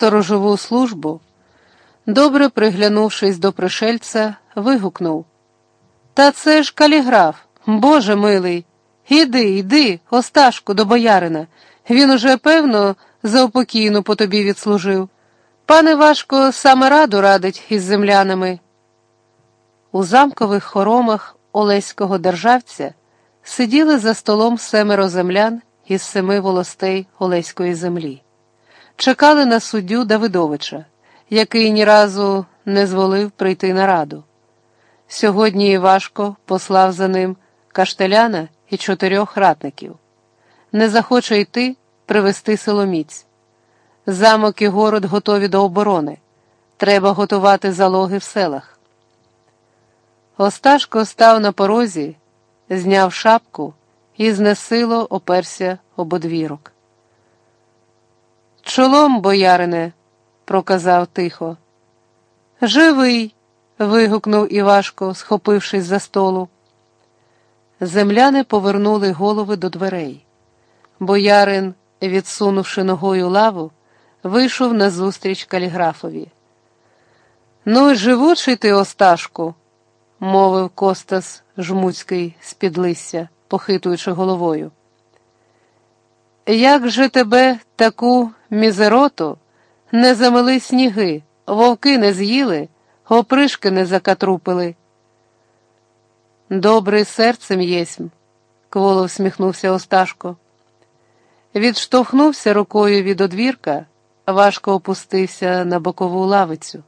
сторожову службу, добре приглянувшись до пришельця, вигукнув Та це ж каліграф, Боже милий. Іди, йди, Осташку, до боярина. Він уже, певно, заупокійну по тобі відслужив. Пане Важко саме раду радить із землянами. У замкових хоромах Олеського державця сиділи за столом семеро землян із семи волостей Олеської землі. Чекали на суддю Давидовича, який ні разу не зволив прийти на раду. Сьогодні Івашко послав за ним каштеляна і чотирьох ратників. Не захоче йти привести силоміць. Замок і город готові до оборони. Треба готувати залоги в селах. Осташко став на порозі, зняв шапку і знесило оперся об одвірок. Чолом, боярине, проказав тихо. Живий. вигукнув Івашко, схопившись за столу. Земляни повернули голови до дверей. Боярин, відсунувши ногою лаву, вийшов назустріч каліграфові. Ну, живучий ти, Осташку, мовив Костас жмуцький з під листя, похитуючи головою. Як же тебе таку мізероту не замили сніги, вовки не з'їли, опришки не закатрупили? Добрий серцем єсмь, кволо всміхнувся Осташко. Відштовхнувся рукою від одвірка, важко опустився на бокову лавицю.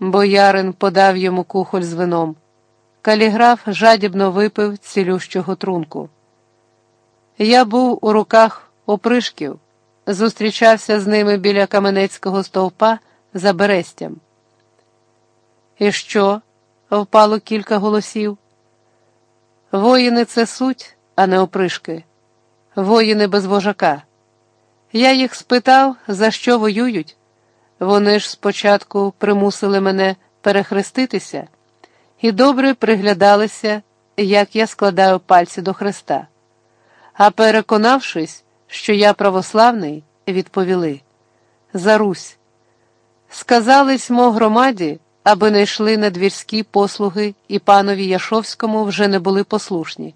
Боярин подав йому кухоль з вином. Каліграф жадібно випив цілющого трунку. Я був у руках опришків, зустрічався з ними біля каменецького стовпа за берестям. І що? впало кілька голосів. Воїни це суть, а не опришки, воїни без вожака. Я їх спитав, за що воюють. Вони ж спочатку примусили мене перехреститися і добре приглядалися, як я складаю пальці до хреста. А переконавшись, що я православний, відповіли за Русь. Сказались мо громаді, аби не йшли на двірські послуги і панові Яшовському вже не були послушні,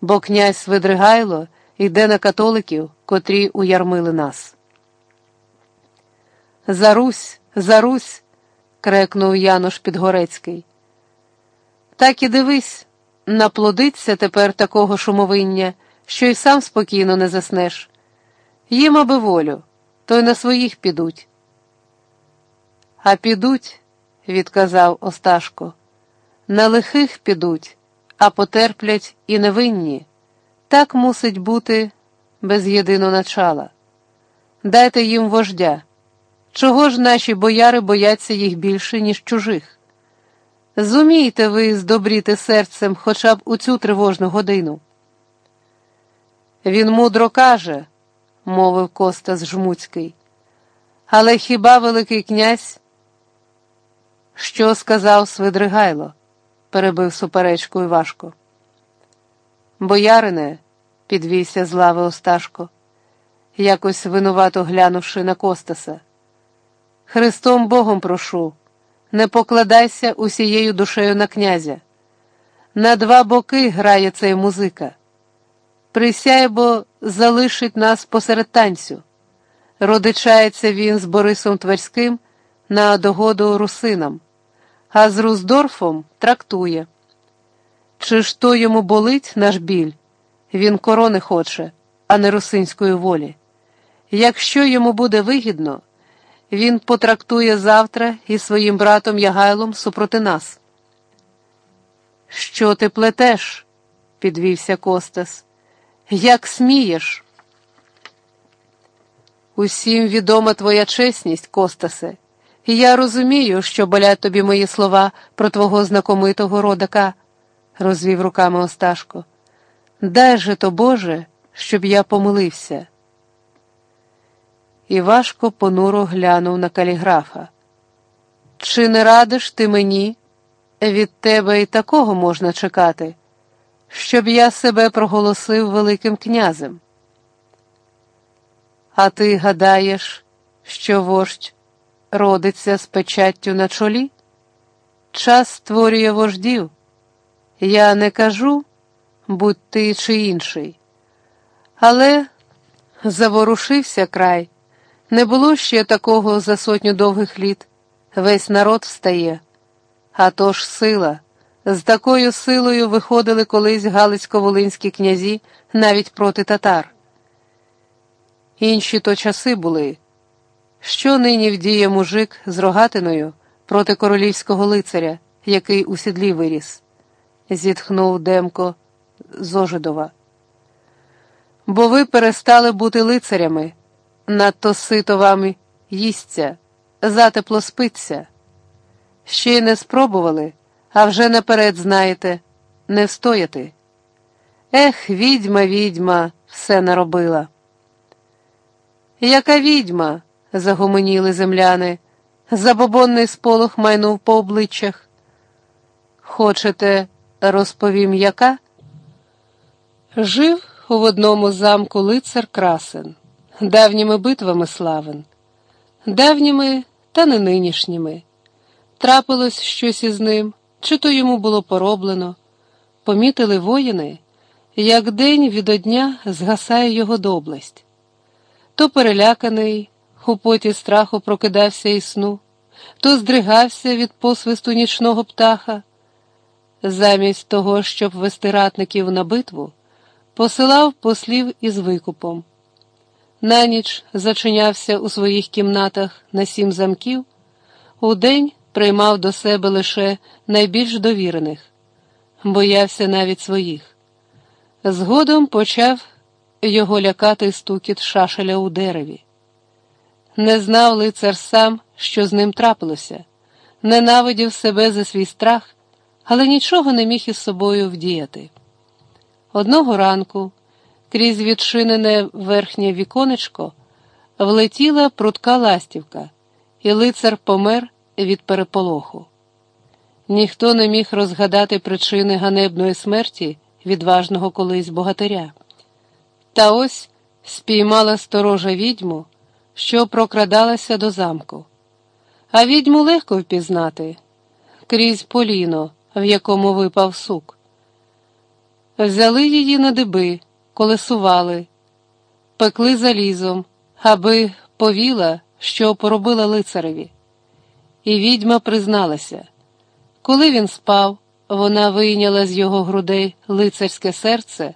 бо князь Свидригайло йде на католиків, котрі уярмили нас. За Русь, за Русь, крекнув Януш Підгорецький. Так і дивись, наплодиться тепер такого шумовиння, що й сам спокійно не заснеш. Їм аби волю, то й на своїх підуть. А підуть, відказав Осташко, на лихих підуть, а потерплять і невинні. Так мусить бути без єдиного начала. Дайте їм вождя. Чого ж наші бояри бояться їх більше, ніж чужих? Зумійте ви здобріти серцем хоча б у цю тривожну годину. Він мудро каже, мовив Костас Жмуцький, але хіба Великий князь? Що сказав Свидригайло? перебив суперечку Івашко. Боярине, підвівся з лави Осташко, якось винувато глянувши на Костаса. Христом Богом прошу, не покладайся усією душею на князя. На два боки грає цей музика. Присяй, бо залишить нас посеред танцю. Родичається він з Борисом Тверським на догоду русинам, а з Руздорфом трактує. Чи ж то йому болить наш біль? Він корони хоче, а не русинської волі. Якщо йому буде вигідно, він потрактує завтра із своїм братом Ягайлом супроти нас. Що ти плетеш? підвівся Костас. Як смієш? Усім відома твоя чесність, Костасе, і я розумію, що болять тобі мої слова про твого знакомитого родака, розвів руками Осташко. Дай же то, Боже, щоб я помилився. І понуро глянув на каліграфа. Чи не радиш ти мені? Від тебе і такого можна чекати, щоб я себе проголосив Великим князем. А ти гадаєш, що вождь родиться з печаттю на чолі? Час створює вождів. Я не кажу, будь ти чи інший. Але заворушився край. Не було ще такого за сотню довгих літ. Весь народ встає. А то ж сила. З такою силою виходили колись Галицько-волинські князі навіть проти татар. Інші то часи були. Що нині вдіє мужик з рогатиною проти королівського лицаря, який у сідлі виріс? зітхнув Демко Зожидова. Бо ви перестали бути лицарями, надто сито вам їсться, затепло спиться. Ще й не спробували, а вже наперед знаєте, не встояти. Ех, відьма, відьма, все наробила. Яка відьма? загомоніли земляни. Забобонний сполох майнув по обличчях. Хочете, розповім, яка? Жив у одному замку лицар красен, давніми битвами славен, давніми та не нинішніми. Трапилось щось із ним, чи то йому було пороблено. Помітили воїни, як день від дня згасає його доблесть. То переляканий, у поті страху прокидався і сну, то здригався від посвисту нічного птаха. Замість того, щоб вести ратників на битву, посилав послів із викупом. На ніч зачинявся у своїх кімнатах на сім замків, удень приймав до себе лише найбільш довірених, боявся навіть своїх. Згодом почав його лякати стукіт шашеля у дереві. Не знав лицар сам, що з ним трапилося, ненавидів себе за свій страх, але нічого не міг із собою вдіяти. Одного ранку, крізь відчинене верхнє віконечко, влетіла прутка ластівка, і лицар помер від переполоху. Ніхто не міг розгадати причини ганебної смерті відважного колись богатиря. Та ось спіймала сторожа відьму, що прокрадалася до замку. А відьму легко впізнати крізь поліно, в якому випав сук. Взяли її на диби, колесували, пекли залізом, аби повіла, що поробила лицареві. І відьма призналася, коли він спав, вона вийняла з його грудей лицарське серце,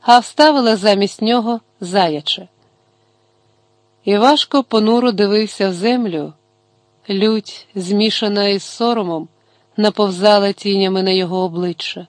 а вставила замість нього заяче. І важко понуро дивився в землю, лють, змішана із соромом, наповзала тінями на його обличчя.